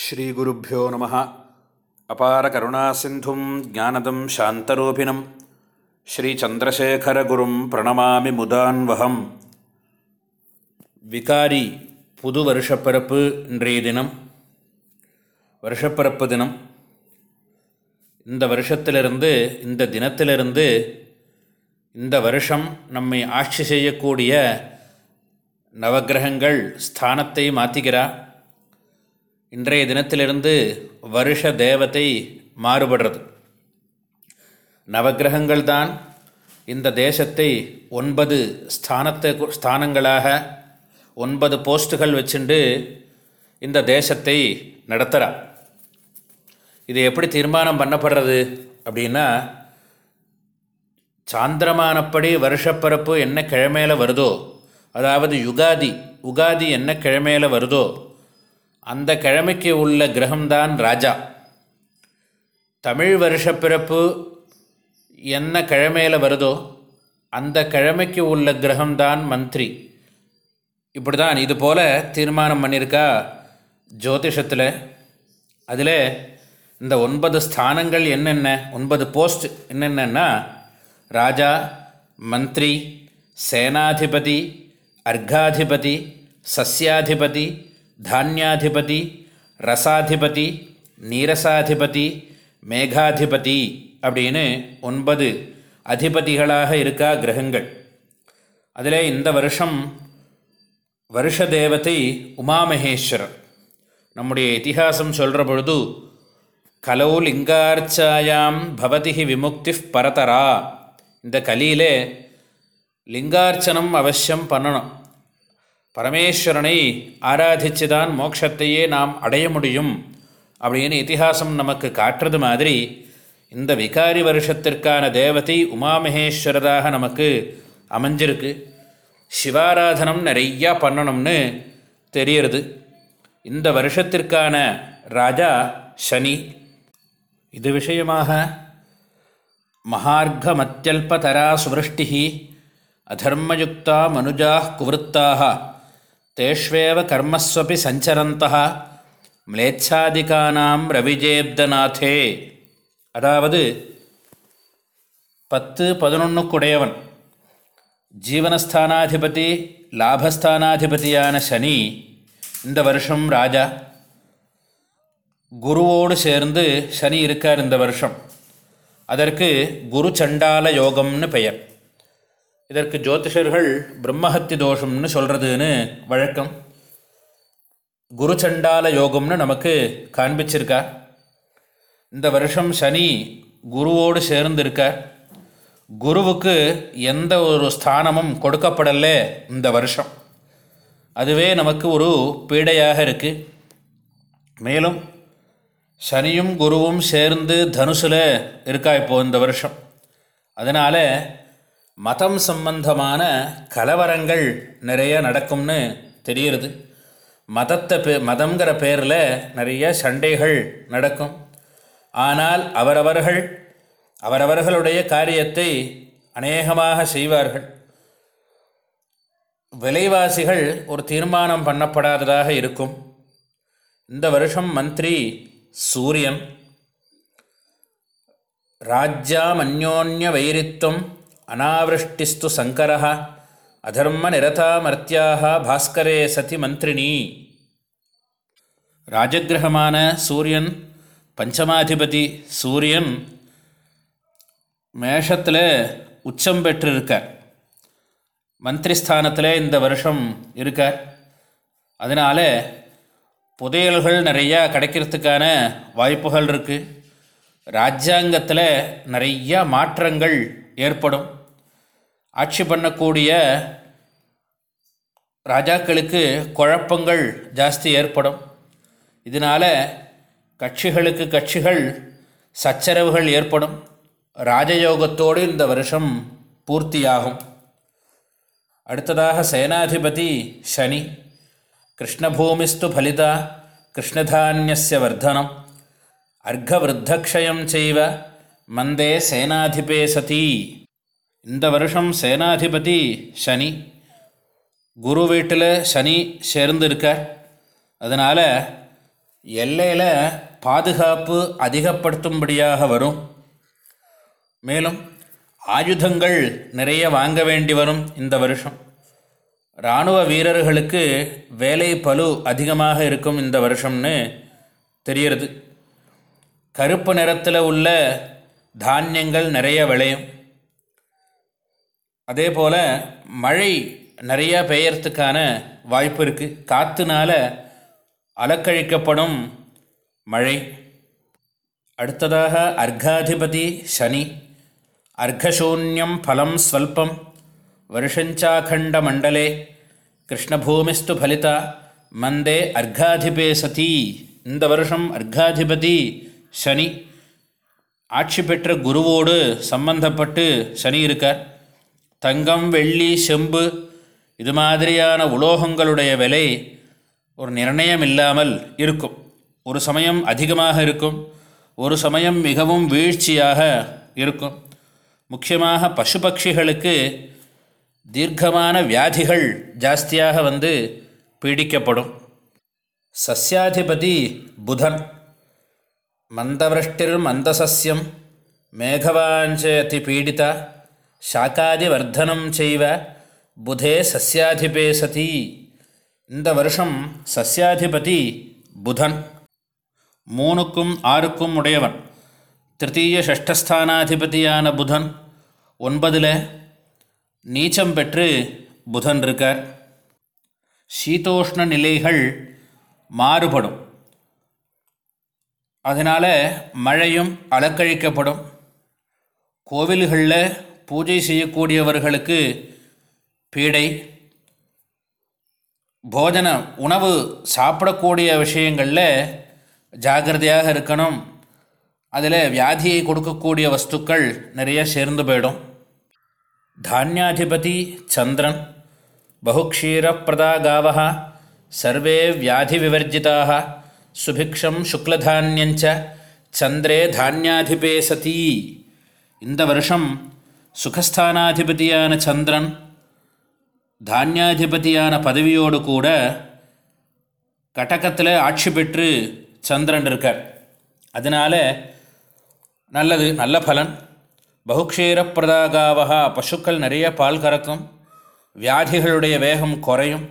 ஸ்ரீகுருப்போ நம. அபார கருணாசிந்தும் ஜானதம் சாந்தரூபிணம். ஸ்ரீச்சந்திரசேகரகுரும் பிரணமாமி முதான்வகம். விகாரி புது வருஷப்பிறப்பு இன்றைய தினம். வருஷப்பிறப்பு தினம். இந்த வருஷத்திலிருந்து இந்த தினத்திலிருந்து இந்த வருஷம் நம்மை ஆட்சி செய்யக்கூடிய நவகிரகங்கள் ஸ்தானத்தை மாற்றுகிறா இன்றைய தினத்திலிருந்து வருஷ தேவத்தை மாறுபடுறது. நவகிரகங்கள் தான் இந்த தேசத்தை ஒன்பது ஸ்தானத்தை ஸ்தானங்களாக ஒன்பது போஸ்ட்டுகள் வச்சுண்டு இந்த தேசத்தை நடத்துகிறா இது எப்படி தீர்மானம் பண்ணப்படுறது அப்படின்னா சாந்திரமானப்படி வருஷப்பரப்பு என்ன கிழமையில் வருதோ அதாவது யுகாதி உகாதி என்ன கிழமையில் வருதோ அந்த கிழமைக்கு உள்ள கிரகம்தான் ராஜா. தமிழ் வருஷப்பிறப்பு என்ன கிழமையில் வருதோ அந்த கிழமைக்கு உள்ள கிரகம்தான் மந்திரி. இப்படி தான் இது போல் தீர்மானம் பண்ணியிருக்கா ஜோதிஷத்தில். அதில் இந்த ஒன்பது ஸ்தானங்கள் என்னென்ன ஒன்பது போஸ்ட் என்னென்னா ராஜா மந்திரி சேனாதிபதி அர்காதிபதி சஸ்யாதிபதி தானியாதிபதி ரசாதிபதி நீரசாதிபதி மேகாதிபதி அப்படின்னு ஒன்பது அதிபதிகளாக இருக்கா கிரகங்கள். அதில் இந்த வருஷம் வருஷ தேவதை உமாமகேஸ்வரர். நம்முடைய இத்திஹாசம் சொல்கிற பொழுது கலௌ லிங்கார்ச்சாயாம் பவதி விமுக்தி பரதரா. இந்த கலியிலே லிங்கார்ச்சனம் அவசியம் பண்ணணும். பரமேஸ்வரனை ஆராதித்து தான் மோட்சத்தையே நாம் அடைய முடியும் அப்படின்னு இத்திஹாசம் நமக்கு காட்டுறது மாதிரி இந்த விகாரி வருஷத்திற்கான தேவதை உமாமகேஸ்வரராக நமக்கு அமைஞ்சிருக்கு. சிவாராதனம் நிறையா பண்ணணும்னு தெரியறது. இந்த வருஷத்திற்கான ராஜா சனி. இது விஷயமாக மகார்கமத்தியல்பதரா சுவருஷ்டி அதர்மயுக்தா மனுஜா குவருத்தாக தேஷ்வேவ கர்மஸ்வபி சஞ்சரந்தா மிளேச்சாதிகானாம் ரவிஜேப்தநாதே அதாவது பத்து பதினொன்றுக்குடையவன் ஜீவனஸ்தானாதிபதி லாபஸ்தானாதிபதியான சனி இந்த வருஷம் ராஜா. குருவோடு சேர்ந்து சனி இருக்கார் இந்த வருஷம். அதற்கு குரு சண்டால யோகம்னு பெயர். இதற்கு ஜோதிஷர்கள் பிரம்மஹத்தி தோஷம்னு சொல்கிறதுன்னு வழக்கம். குரு சண்டால யோகம்னு நமக்கு காண்பிச்சிருக்கார் இந்த வருஷம் சனி குருவோடு சேர்ந்து இருக்கார் குருவுக்கு எந்த ஒரு ஸ்தானமும் கொடுக்கப்படலை இந்த வருஷம். அதுவே நமக்கு ஒரு பீடையாக இருக்குது மேலும் சனியும் குருவும் சேர்ந்து தனுசில் இருக்கா இப்போது இந்த வருஷம். அதனால் மதம் சம்பந்தமான கலவரங்கள் நிறைய நடக்கும்னு தெரிகிறது மதத்தை பே மதங்கிற பேரில் நிறைய சண்டைகள் நடக்கும். ஆனால் அவரவர்கள் அவரவர்களுடைய காரியத்தை அநேகமாக செய்வார்கள். விலைவாசிகள் ஒரு தீர்மானம் பண்ணப்படாததாக இருக்கும். இந்த வருஷம் மந்திரி சூரியன். ராஜ்யாம் அந்யோன்ய வைரித்துவம் அனாவிருஷ்டிஸ்து சங்கர அதர்மநிரதாமர்த்தியாக பாஸ்கரே சதி மந்திரினி ராஜகிரகமான சூரியன் பஞ்சமாதிபதி சூரியன் மேஷத்தில் உச்சம் பெற்றிருக்கார் மந்திரிஸ்தானத்தில் இந்த வருஷம் இருக்கார் அதனால் புதையல்கள் நிறையா கிடைக்கிறதுக்கான வாய்ப்புகள் இருக்குது ராஜ்யாங்கத்தில் நிறையா மாற்றங்கள் ஏற்படும் ஆட்சி பண்ணக்கூடிய ராஜாக்களுக்கு குழப்பங்கள் ஜாஸ்தி ஏற்படும். இதனால் கட்சிகளுக்கு கட்சிகள் சச்சரவுகள் ஏற்படும். ராஜயோகத்தோடு இந்த வருஷம் பூர்த்தியாகும். அடுத்ததாக சேனாதிபதி சனி. கிருஷ்ணபூமிஸ்து ஃபலிதா கிருஷ்ணதானியஸ்ய வர்தனம் அர்க்கவிருத்தக்ஷயம் செய்வ மந்தே சேனாதிபே சதி. இந்த வருஷம் சேனாதிபதி சனி. குரு வீட்டில் சனி சேர்ந்து இருக்கார் அதனால் எல்லையில் பாதுகாப்பு அதிகப்படுத்தும்படியாக வரும். மேலும் ஆயுதங்கள் நிறைய வாங்க வேண்டி வரும் இந்த வருஷம். இராணுவ வீரர்களுக்கு வேலை பலு அதிகமாக இருக்கும் இந்த வருஷம்னு தெரிகிறது. கருப்பு நிறத்தில் உள்ள தானியங்கள் நிறைய விளையும். அதே போல் மழை நிறையா பெய்யறதுக்கான வாய்ப்பு இருக்குது காற்றுனால அலக்கழிக்கப்படும் மழை. அடுத்ததாக அர்க்காதிபதி சனி. அர்க்கசூன்யம் ஃபலம் ஸ்வல்பம். வருஷஞ்சாக்கண்ட மண்டலே. கிருஷ்ணபூமிஸ்து ஃபலிதா. மந்தே அர்க்காதிபே சதி. இந்த வருஷம் அர்க்காதிபதி சனி. ஆட்சி பெற்ற குருவோடு சம்பந்தப்பட்டு சனி இருக்கார். தங்கம் வெள்ளி செம்பு இது மாதிரியான உலோகங்களுடைய விலை ஒரு நிர்ணயம் இல்லாமல் இருக்கும். ஒரு சமயம் அதிகமாக இருக்கும் ஒரு சமயம் மிகவும் வீழ்ச்சியாக இருக்கும். முக்கியமாக பசு பட்சிகளுக்கு தீர்க்கமான வியாதிகள் ஜாஸ்தியாக வந்து பீடிக்கப்படும். சஸ்யாதிபதி புதன் மந்தவஷ்டிர் மந்தசஸ்யம் மேகவாஞ்சயதி பீடிதா. சாக்காதிவர்தனம் செய்வ புதே சஸ்யாதிபே சதி இந்த வருஷம் சஸ்யாதிபதி புதன் மூணுக்கும் ஆறுக்கும் உடையவன் திருத்தீய ஷஷ்டஸ்தானாதிபதியான புதன் ஒன்பதில் நீச்சம் பெற்று புதன் இருக்கார் சீதோஷ்ண நிலைகள் மாறுபடும் அதனால் மழையும் அலக்கழிக்கப்படும் கோவில்களில் பூஜை செய்யக்கூடியவர்களுக்கு பீடை போஜன உணவு சாப்பிடக்கூடிய விஷயங்களில் ஜாகிரதையாக இருக்கணும். அதில் வியாதியை கொடுக்கக்கூடிய வஸ்துக்கள் நிறைய சேர்ந்து போயிடும். தானியாதிபதி சந்திரன் பகுக்ஷீரப்பிரதா காவா சர்வே வியாதி விவர்ஜிதாக சுபிக்ஷம் சுக்லதானியஞ்ச சந்திரே தானியாதிபே சதி. இந்த வருஷம் சுகஸ்தானாதிபதியான சந்திரன் தானியாதிபதியான பதவியோடு கூட கடகத்தில் ஆட்சி பெற்று சந்திரன் இருக்கார் அதனால் நல்லது நல்ல பலன் பகுக்ஷீரப்பிரதாகாவாக பசுக்கள் நிறைய பால் கறக்கும் வியாதிகளுடைய வேகம் குறையும்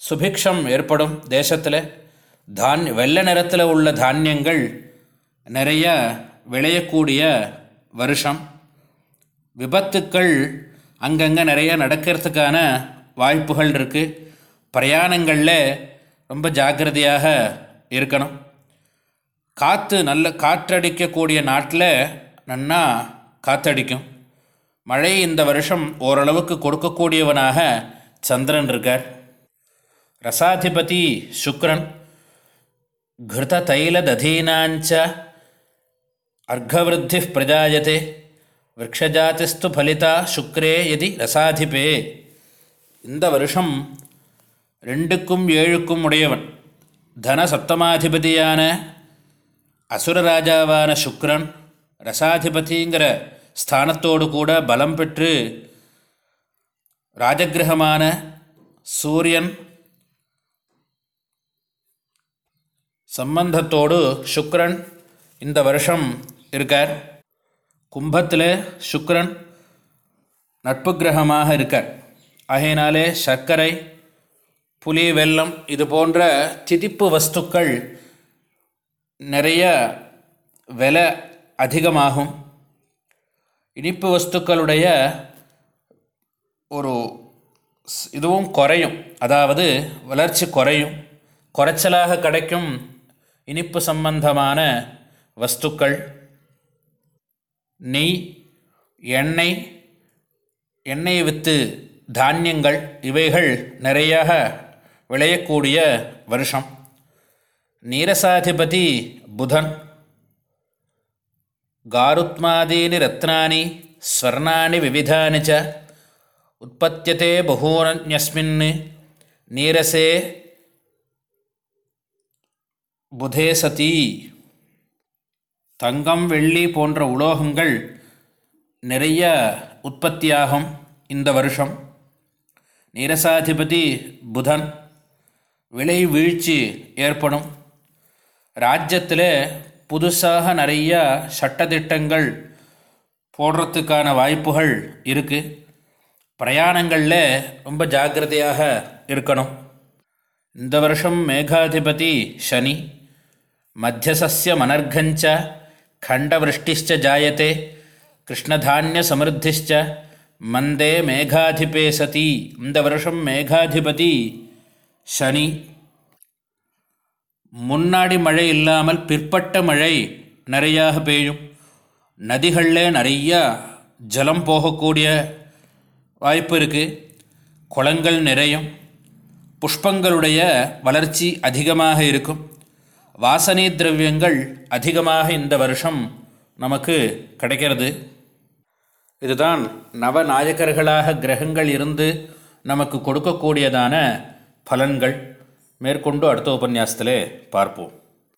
சுபிக்ஷம் ஏற்படும் தேசத்தில் தான் வெள்ளை நிறத்தில் உள்ள தானியங்கள் நிறைய விளையக்கூடிய வருஷம் விபத்துக்கள் அங்கங்கே நிறையா நடக்கிறதுக்கான வாய்ப்புகள் இருக்குது பிரயாணங்களில் ரொம்ப ஜாக்கிரதையாக இருக்கணும். காற்று நல்ல காற்றடிக்கக்கூடிய நாட்டில் நன்னா காற்றடிக்கும் மழை இந்த வருஷம் ஓரளவுக்கு கொடுக்கக்கூடியவனாக சந்திரன் இருக்கார். ரசாதிபதி சுக்ரன் கிருத தைல ததீனாஞ்ச அர்க்கவிருத்தி பிரஜாயத்தே விரக்ஷஜாத்திஸ்து ஃபலிதா சுக்ரே எதி ரசாதிபே இந்த வருஷம் ரெண்டுக்கும் ஏழுக்கும் உடையவன். தன சப்தமாதிபதியான அசுரராஜாவான சுக்ரன் ரசாதிபதிங்கிற ஸ்தானத்தோடு கூட பலம் பெற்று ராஜகிரகமான சூரியன் சம்பந்தத்தோடு சுக்ரன் இந்த வருஷம் இருக்கார். கும்பத்தில் சுக்ரன் நட்பு கிரகமாக இருக்கார். ஆகையினாலே சர்க்கரை புலி வெல்லம் இது போன்ற திதிப்பு வஸ்துக்கள் நிறைய விலை அதிகமாகும். இனிப்பு வஸ்துக்களுடைய ஒரு இதுவும் குறையும். அதாவது வளர்ச்சி குறையும். குறைச்சலாக கிடைக்கும் இனிப்பு சம்பந்தமான வஸ்துக்கள். நெய் எண்ணெய் எண்ணெய் வித்து தானியங்கள் இவைகள் நிறையாக விளையக்கூடிய வருஷம். நீரசாதிபதி புதன் காருத்மாதீனி ரத்னானி ஸ்வர்ணானி விவிதானி ச உற்பத்தியதே பகூனஸ்மின் நீரசே புதே சதி. தங்கம் வெள்ளி போன்ற உலோகங்கள் நிறைய உற்பத்தியாகும் இந்த வருஷம். நீரசாதிபதி புதன் விலை வீழ்ச்சி ஏற்படும். ராஜ்யத்தில் புதுசாக நிறைய சட்டத்திட்டங்கள் போடுறதுக்கான வாய்ப்புகள் இருக்குது பிரயாணங்களில் ரொம்ப ஜாக்கிரதையாக இருக்கணும். இந்த வருஷம் மேகாதிபதி சனி மத்தியசஸ்ய மனர்கஞ்ச கண்டவிருஷ்டிச்ச ஜாயத்தே கிருஷ்ணதானிய சமிருத்திச்ச மந்தே மேகாதிபே சதி இந்த வருஷம் மேகாதிபதி சனி முன்னாடி மழை இல்லாமல் பிற்பட்ட மழை நிறையாக பெய்யும். நதிகளில் நிறையா ஜலம் போகக்கூடிய வாய்ப்பு இருக்குது குளங்கள் நிறையும். புஷ்பங்களுடைய வளர்ச்சி அதிகமாக இருக்கும். வாசனை திரவியங்கள் அதிகமாக இந்த வருஷம் நமக்கு கிடைக்கிறது. இதுதான் நவநாயகர்களாக கிரகங்கள் இருந்து நமக்கு கொடுக்கக்கூடியதான பலன்கள். மேற்கொண்டு அடுத்த உபன்யாசத்திலே பார்ப்போம்.